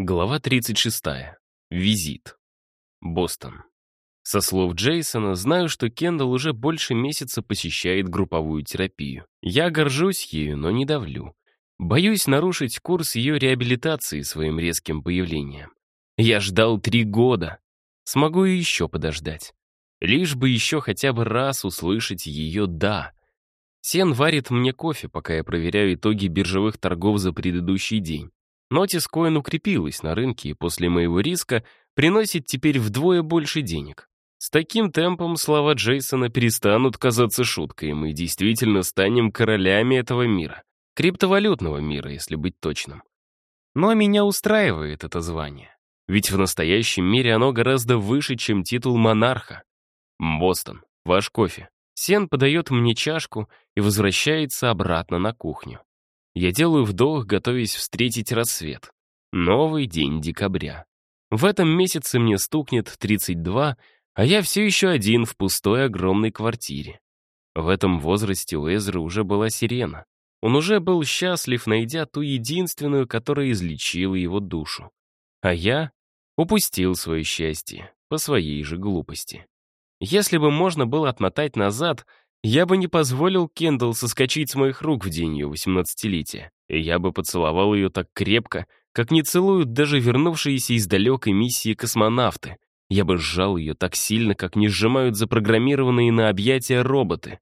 Глава 36. Визит. Бостон. Со слов Джейсона знаю, что Кендалл уже больше месяца посещает групповую терапию. Я горжусь ею, но не давлю. Боюсь нарушить курс ее реабилитации своим резким появлением. Я ждал три года. Смогу и еще подождать. Лишь бы еще хотя бы раз услышать ее «да». Сен варит мне кофе, пока я проверяю итоги биржевых торгов за предыдущий день. Нотис Коин укрепилась на рынке и после моего риска приносит теперь вдвое больше денег. С таким темпом слова Джейсона перестанут казаться шуткой, и мы действительно станем королями этого мира. Криптовалютного мира, если быть точным. Но меня устраивает это звание. Ведь в настоящем мире оно гораздо выше, чем титул монарха. Бостон, ваш кофе. Сен подает мне чашку и возвращается обратно на кухню. Я делаю вдох, готовясь встретить рассвет. Новый день декабря. В этом месяце мне стукнет 32, а я все еще один в пустой огромной квартире. В этом возрасте у Эзры уже была сирена. Он уже был счастлив, найдя ту единственную, которая излечила его душу. А я упустил свое счастье по своей же глупости. Если бы можно было отмотать назад, я бы не позволил Кендалл соскочить с моих рук в день ее восемнадцатилетия. И я бы поцеловал ее так крепко, как не целуют даже вернувшиеся из далекой миссии космонавты. Я бы сжал ее так сильно, как не сжимают запрограммированные на объятия роботы.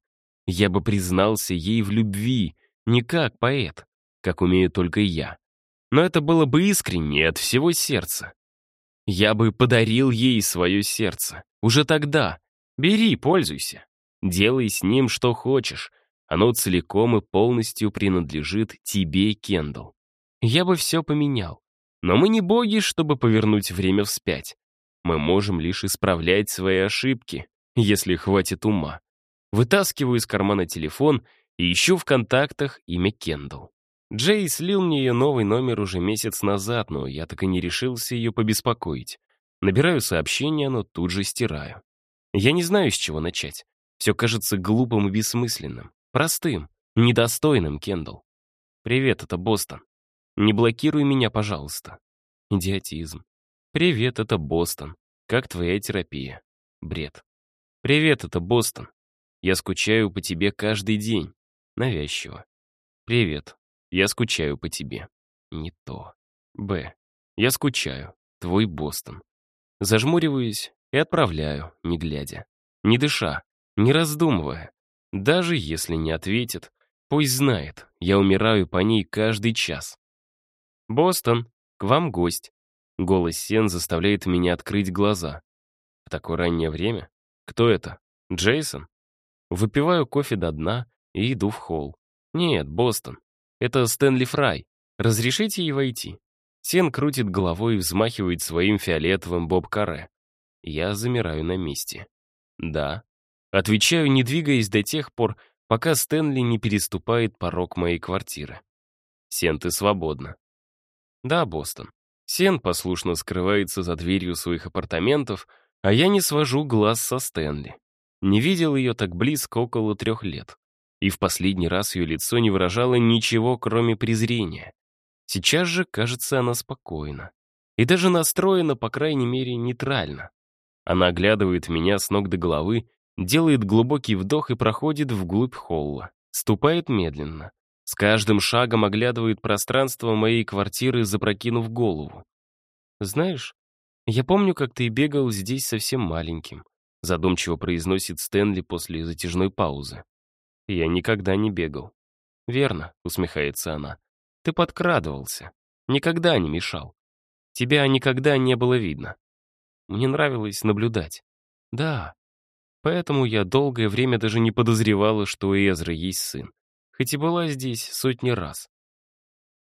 Я бы признался ей в любви, не как поэт, как умею только я. Но это было бы искренне от всего сердца. Я бы подарил ей свое сердце. Уже тогда. Бери, пользуйся. Делай с ним что хочешь. Оно целиком и полностью принадлежит тебе, Кендалл. Я бы все поменял. Но мы не боги, чтобы повернуть время вспять. Мы можем лишь исправлять свои ошибки, если хватит ума. Вытаскиваю из кармана телефон и ищу в контактах имя Кендалл. Джей слил мне ее новый номер уже месяц назад, но я так и не решился ее побеспокоить. Набираю сообщение, но тут же стираю. Я не знаю, с чего начать. Все кажется глупым и бессмысленным, простым, недостойным, Кендалл. Привет, это Бостон. Не блокируй меня, пожалуйста. Идиотизм. Привет, это Бостон. Как твоя терапия? Бред. Привет, это Бостон. Я скучаю по тебе каждый день. Навязчиво. Привет. Я скучаю по тебе. Не то. Б. Я скучаю. Твой Бостон. Зажмуриваюсь и отправляю, не глядя. Не дыша, не раздумывая. Даже если не ответит, пусть знает, я умираю по ней каждый час. «Бостон, к вам гость». Голос Сен заставляет меня открыть глаза. В такое раннее время? Кто это? Джейсон? Выпиваю кофе до дна и иду в холл. Нет, Бостон. Это Стэнли Фрай. Разрешите ей войти? Сен крутит головой и взмахивает своим фиолетовым боб-каре. Я замираю на месте. Да, Отвечаю, не двигаясь до тех пор, пока Стэнли не переступает порог моей квартиры. Сен, ты свободна. Да, Бостон. Сен послушно скрывается за дверью своих апартаментов, а я не свожу глаз со Стэнли. Не видел ее так близко около трех лет. И в последний раз ее лицо не выражало ничего, кроме презрения. Сейчас же, кажется, она спокойна. И даже настроена, по крайней мере, нейтрально. Она оглядывает меня с ног до головы, делает глубокий вдох и проходит вглубь холла. Ступает медленно. С каждым шагом оглядывает пространство моей квартиры, запрокинув голову. «Знаешь, я помню, как ты бегал здесь совсем маленьким», задумчиво произносит Стэнли после затяжной паузы. «Я никогда не бегал». «Верно», — усмехается она. «Ты подкрадывался. Никогда не мешал. Тебя никогда не было видно. Мне нравилось наблюдать. Да, Поэтому я долгое время даже не подозревала, что у Эзры есть сын. Хоть и была здесь сотни раз.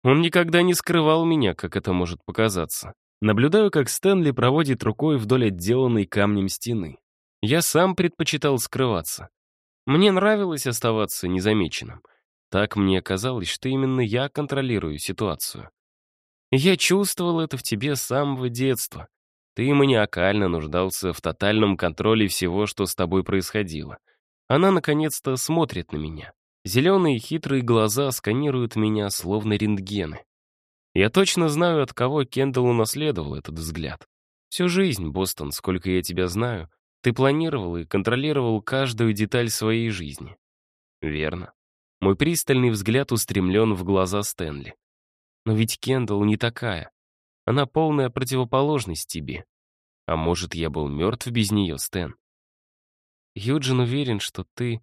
Он никогда не скрывал меня, как это может показаться. Наблюдаю, как Стэнли проводит рукой вдоль отделанной камнем стены. Я сам предпочитал скрываться. Мне нравилось оставаться незамеченным. Так мне казалось, что именно я контролирую ситуацию. Я чувствовал это в тебе с самого детства, ты маниакально нуждался в тотальном контроле всего, что с тобой происходило. Она, наконец-то, смотрит на меня. Зеленые хитрые глаза сканируют меня, словно рентгены. Я точно знаю, от кого Кендалл унаследовал этот взгляд. Всю жизнь, Бостон, сколько я тебя знаю, ты планировал и контролировал каждую деталь своей жизни. Верно. Мой пристальный взгляд устремлен в глаза Стэнли. Но ведь Кендалл не такая. Она полная противоположность тебе. А может, я был мертв без нее, Стэн? Юджин уверен, что ты...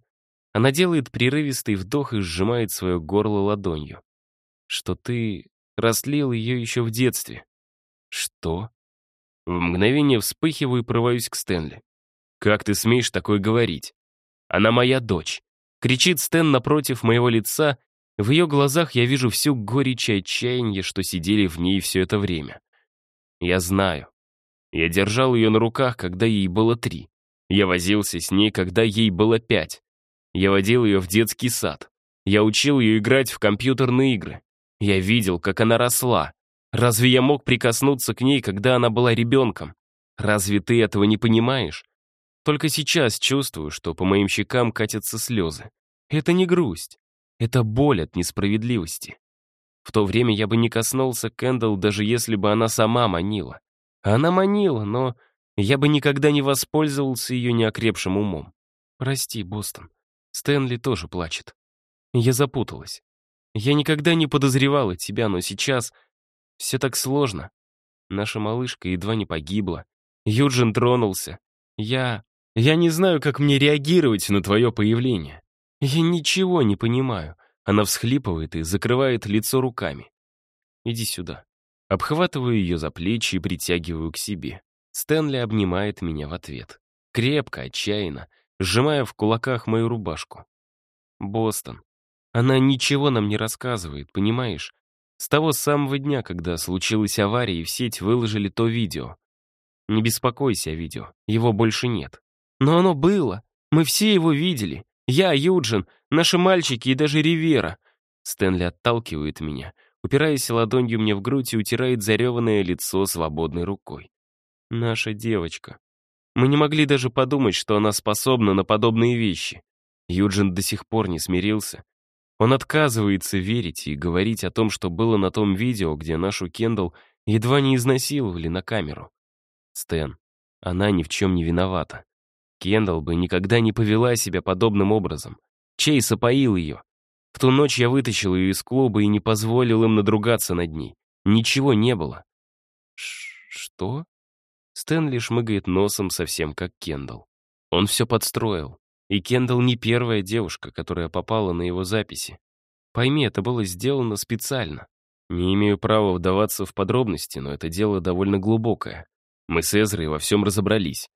Она делает прерывистый вдох и сжимает свое горло ладонью. Что ты раслил ее еще в детстве. Что? В мгновение вспыхиваю и прорываюсь к Стэнли. «Как ты смеешь такое говорить? Она моя дочь!» Кричит Стэн напротив моего лица в ее глазах я вижу всю горечь и отчаяние, что сидели в ней все это время. Я знаю. Я держал ее на руках, когда ей было три. Я возился с ней, когда ей было пять. Я водил ее в детский сад. Я учил ее играть в компьютерные игры. Я видел, как она росла. Разве я мог прикоснуться к ней, когда она была ребенком? Разве ты этого не понимаешь? Только сейчас чувствую, что по моим щекам катятся слезы. Это не грусть. Это боль от несправедливости. В то время я бы не коснулся Кэндалл, даже если бы она сама манила. Она манила, но я бы никогда не воспользовался ее неокрепшим умом. Прости, Бостон. Стэнли тоже плачет. Я запуталась. Я никогда не подозревала тебя, но сейчас все так сложно. Наша малышка едва не погибла. Юджин тронулся. Я... Я не знаю, как мне реагировать на твое появление. «Я ничего не понимаю». Она всхлипывает и закрывает лицо руками. «Иди сюда». Обхватываю ее за плечи и притягиваю к себе. Стэнли обнимает меня в ответ. Крепко, отчаянно, сжимая в кулаках мою рубашку. «Бостон. Она ничего нам не рассказывает, понимаешь? С того самого дня, когда случилась авария, и в сеть выложили то видео. Не беспокойся о видео, его больше нет. Но оно было, мы все его видели. Я, Юджин, наши мальчики и даже Ривера!» Стэнли отталкивает меня, упираясь ладонью мне в грудь и утирает зареванное лицо свободной рукой. «Наша девочка. Мы не могли даже подумать, что она способна на подобные вещи. Юджин до сих пор не смирился. Он отказывается верить и говорить о том, что было на том видео, где нашу Кендалл едва не изнасиловали на камеру. Стэн, она ни в чем не виновата. Кендалл бы никогда не повела себя подобным образом. Чейз опоил ее. В ту ночь я вытащил ее из клуба и не позволил им надругаться над ней. Ничего не было. «Что?» Стэнли шмыгает носом совсем как Кендалл. Он все подстроил. И Кендалл не первая девушка, которая попала на его записи. Пойми, это было сделано специально. Не имею права вдаваться в подробности, но это дело довольно глубокое. Мы с Эзрой во всем разобрались.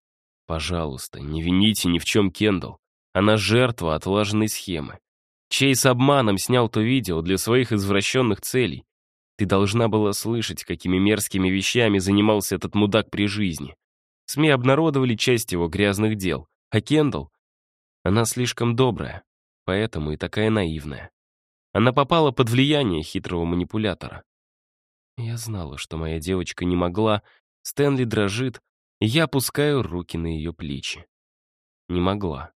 Пожалуйста, не вините ни в чем Кендалл. Она жертва отлаженной схемы. чей с обманом снял то видео для своих извращенных целей. Ты должна была слышать, какими мерзкими вещами занимался этот мудак при жизни. СМИ обнародовали часть его грязных дел. А Кендалл? Она слишком добрая, поэтому и такая наивная. Она попала под влияние хитрого манипулятора. Я знала, что моя девочка не могла. Стэнли дрожит, я опускаю руки на ее плечи. Не могла.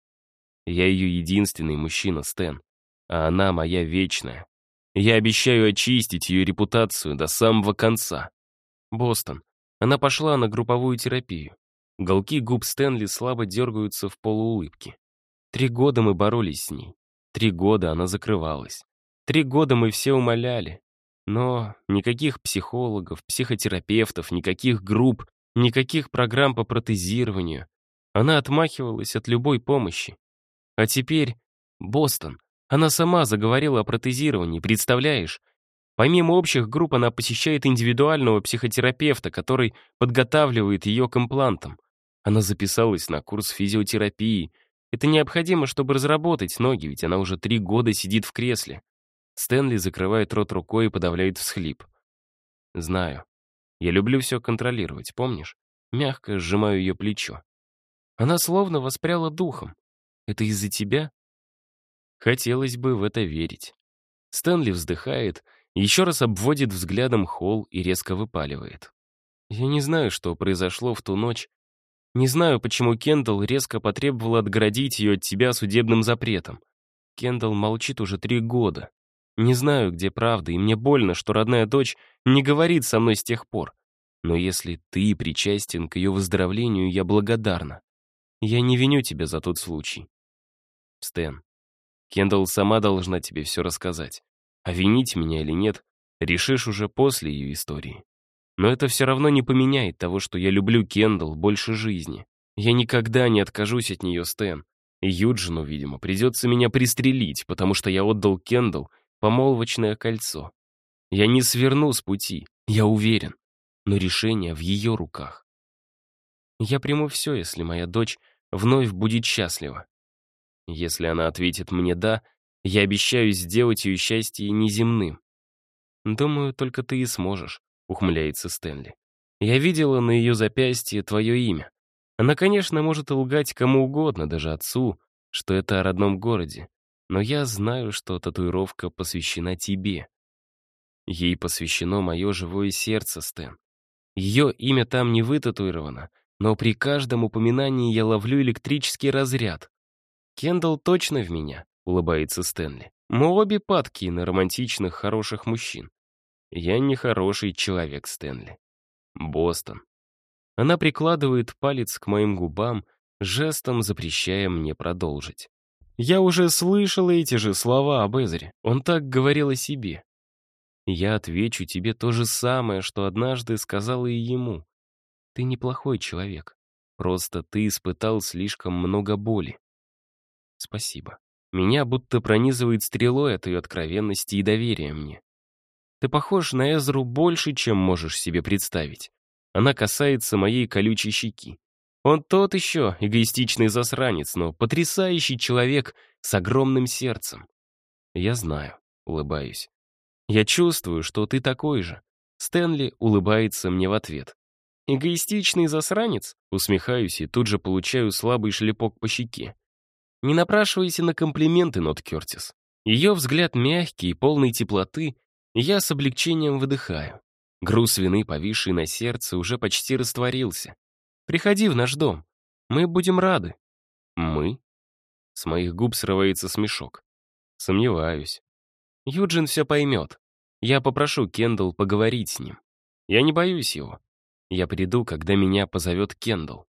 Я ее единственный мужчина, Стэн. А она моя вечная. Я обещаю очистить ее репутацию до самого конца. Бостон. Она пошла на групповую терапию. Голки губ Стэнли слабо дергаются в полуулыбке. Три года мы боролись с ней. Три года она закрывалась. Три года мы все умоляли. Но никаких психологов, психотерапевтов, никаких групп, Никаких программ по протезированию. Она отмахивалась от любой помощи. А теперь Бостон. Она сама заговорила о протезировании, представляешь? Помимо общих групп, она посещает индивидуального психотерапевта, который подготавливает ее к имплантам. Она записалась на курс физиотерапии. Это необходимо, чтобы разработать ноги, ведь она уже три года сидит в кресле. Стэнли закрывает рот рукой и подавляет всхлип. «Знаю. Я люблю все контролировать, помнишь? Мягко сжимаю ее плечо. Она словно воспряла духом. Это из-за тебя? Хотелось бы в это верить. Стэнли вздыхает, еще раз обводит взглядом холл и резко выпаливает. Я не знаю, что произошло в ту ночь. Не знаю, почему Кендалл резко потребовал отгородить ее от тебя судебным запретом. Кендалл молчит уже три года. Не знаю, где правда, и мне больно, что родная дочь не говорит со мной с тех пор. Но если ты причастен к ее выздоровлению, я благодарна. Я не виню тебя за тот случай. Стэн, Кендалл сама должна тебе все рассказать. А винить меня или нет, решишь уже после ее истории. Но это все равно не поменяет того, что я люблю Кендалл больше жизни. Я никогда не откажусь от нее, Стэн. И Юджину, видимо, придется меня пристрелить, потому что я отдал Кендалл помолвочное кольцо. Я не сверну с пути, я уверен, но решение в ее руках. Я приму все, если моя дочь вновь будет счастлива. Если она ответит мне «да», я обещаю сделать ее счастье неземным. «Думаю, только ты и сможешь», — ухмыляется Стэнли. «Я видела на ее запястье твое имя. Она, конечно, может лгать кому угодно, даже отцу, что это о родном городе но я знаю, что татуировка посвящена тебе. Ей посвящено мое живое сердце, Стэн. Ее имя там не вытатуировано, но при каждом упоминании я ловлю электрический разряд. «Кендалл точно в меня», — улыбается Стэнли. «Мы обе падки на романтичных, хороших мужчин. Я не хороший человек, Стэнли. Бостон». Она прикладывает палец к моим губам, жестом запрещая мне продолжить. Я уже слышала эти же слова об Эзре. Он так говорил о себе. Я отвечу тебе то же самое, что однажды сказала и ему. Ты неплохой человек. Просто ты испытал слишком много боли. Спасибо. Меня будто пронизывает стрелой от ее откровенности и доверия мне. Ты похож на Эзру больше, чем можешь себе представить. Она касается моей колючей щеки. Он тот еще эгоистичный засранец, но потрясающий человек с огромным сердцем. Я знаю, улыбаюсь. Я чувствую, что ты такой же. Стэнли улыбается мне в ответ. Эгоистичный засранец? Усмехаюсь и тут же получаю слабый шлепок по щеке. Не напрашивайся на комплименты, Нот Кертис. Ее взгляд мягкий и полный теплоты, и я с облегчением выдыхаю. Груз вины, повисший на сердце, уже почти растворился. Приходи в наш дом. Мы будем рады». «Мы?» С моих губ срывается смешок. Сомневаюсь. Юджин все поймет. Я попрошу Кендалл поговорить с ним. Я не боюсь его. Я приду, когда меня позовет Кендалл.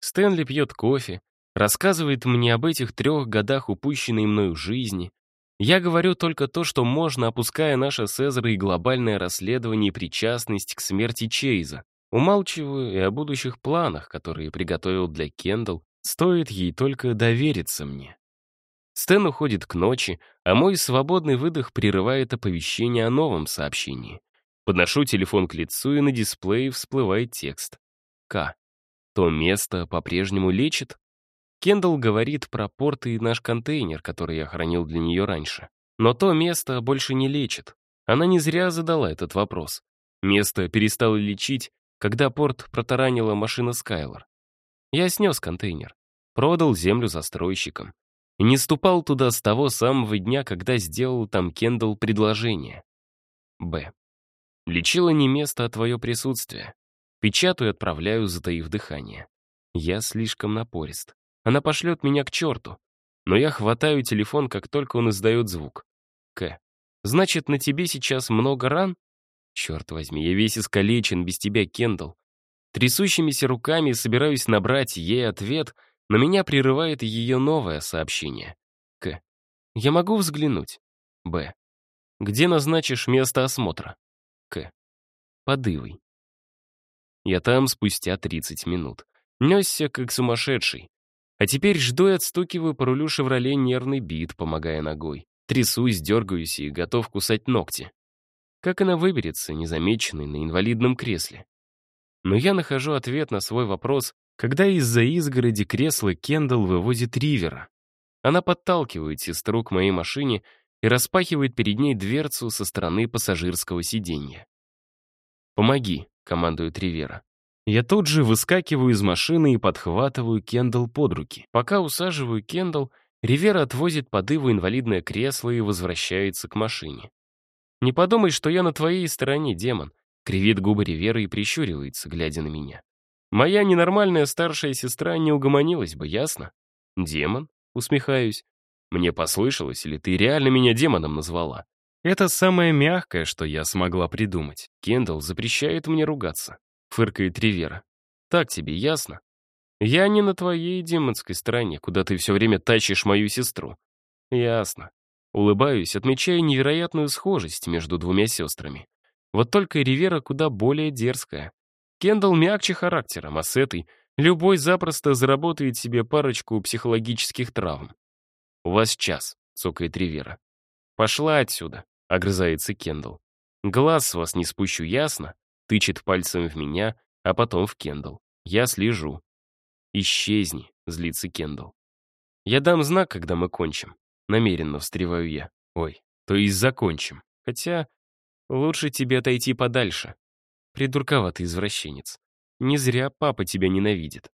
Стэнли пьет кофе, рассказывает мне об этих трех годах упущенной мною жизни. Я говорю только то, что можно, опуская наше Сезара и глобальное расследование и причастность к смерти Чейза. Умалчиваю и о будущих планах, которые приготовил для Кендалл, стоит ей только довериться мне. Стэн уходит к ночи, а мой свободный выдох прерывает оповещение о новом сообщении. Подношу телефон к лицу, и на дисплее всплывает текст. «К. То место по-прежнему лечит?» Кендалл говорит про порты и наш контейнер, который я хранил для нее раньше. Но то место больше не лечит. Она не зря задала этот вопрос. Место перестало лечить, когда порт протаранила машина Скайлор. Я снес контейнер, продал землю застройщикам. И не ступал туда с того самого дня, когда сделал там Кендалл предложение. Б. Лечила не место, а твое присутствие. Печатаю и отправляю, затаив дыхание. Я слишком напорист. Она пошлет меня к черту. Но я хватаю телефон, как только он издает звук. К. Значит, на тебе сейчас много ран? Черт возьми, я весь искалечен, без тебя, Кендалл. Трясущимися руками собираюсь набрать ей ответ, но меня прерывает ее новое сообщение. К. Я могу взглянуть. Б. Где назначишь место осмотра? К. Подывай. Я там спустя 30 минут. Несся как сумасшедший. А теперь жду и отстукиваю по рулю «Шевроле» нервный бит, помогая ногой. Трясусь, дергаюсь и готов кусать ногти. Как она выберется, незамеченной, на инвалидном кресле? Но я нахожу ответ на свой вопрос, когда из-за изгороди кресла Кендалл вывозит Ривера. Она подталкивает сестру к моей машине и распахивает перед ней дверцу со стороны пассажирского сиденья. «Помоги», — командует Ривера. Я тут же выскакиваю из машины и подхватываю Кендалл под руки. Пока усаживаю Кендалл, Ривера отвозит подыву инвалидное кресло и возвращается к машине. Не подумай, что я на твоей стороне, демон», — кривит губы Ривера и прищуривается, глядя на меня. «Моя ненормальная старшая сестра не угомонилась бы, ясно?» «Демон?» — усмехаюсь. «Мне послышалось, или ты реально меня демоном назвала?» «Это самое мягкое, что я смогла придумать. Кендалл запрещает мне ругаться», — фыркает Ривера. «Так тебе ясно?» «Я не на твоей демонской стороне, куда ты все время тащишь мою сестру». «Ясно. Улыбаюсь, отмечая невероятную схожесть между двумя сестрами. Вот только Ривера куда более дерзкая. Кендалл мягче характером, а с этой любой запросто заработает себе парочку психологических травм. «У вас час», — цокает Ривера. «Пошла отсюда», — огрызается Кендалл. «Глаз с вас не спущу, ясно?» — тычет пальцем в меня, а потом в Кендалл. «Я слежу». «Исчезни», — злится Кендалл. «Я дам знак, когда мы кончим намеренно встреваю я. Ой, то и закончим. Хотя лучше тебе отойти подальше. Придурковатый извращенец. Не зря папа тебя ненавидит.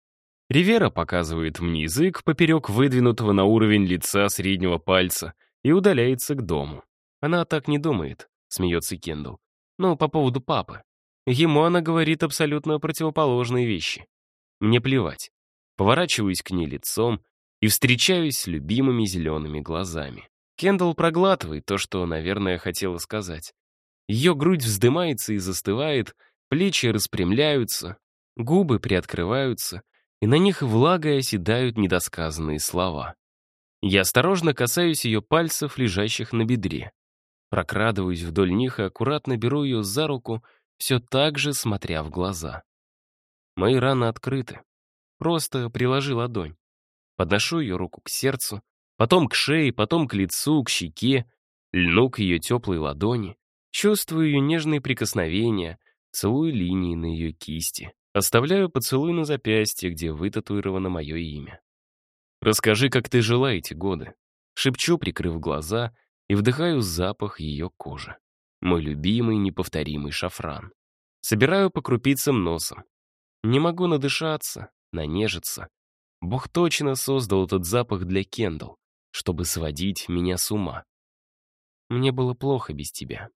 Ривера показывает мне язык поперек выдвинутого на уровень лица среднего пальца и удаляется к дому. Она так не думает, смеется Кендалл. Но по поводу папы. Ему она говорит абсолютно противоположные вещи. Мне плевать. Поворачиваюсь к ней лицом и встречаюсь с любимыми зелеными глазами. Кендалл проглатывает то, что, наверное, хотела сказать. Ее грудь вздымается и застывает, плечи распрямляются, губы приоткрываются, и на них влагой оседают недосказанные слова. Я осторожно касаюсь ее пальцев, лежащих на бедре. Прокрадываюсь вдоль них и аккуратно беру ее за руку, все так же смотря в глаза. Мои раны открыты. Просто приложи ладонь подношу ее руку к сердцу, потом к шее, потом к лицу, к щеке, льну к ее теплой ладони, чувствую ее нежные прикосновения, целую линии на ее кисти, оставляю поцелуй на запястье, где вытатуировано мое имя. «Расскажи, как ты жила эти годы», шепчу, прикрыв глаза, и вдыхаю запах ее кожи. Мой любимый неповторимый шафран. Собираю по крупицам носом. Не могу надышаться, нанежиться, Бог точно создал этот запах для Кендалл, чтобы сводить меня с ума. Мне было плохо без тебя.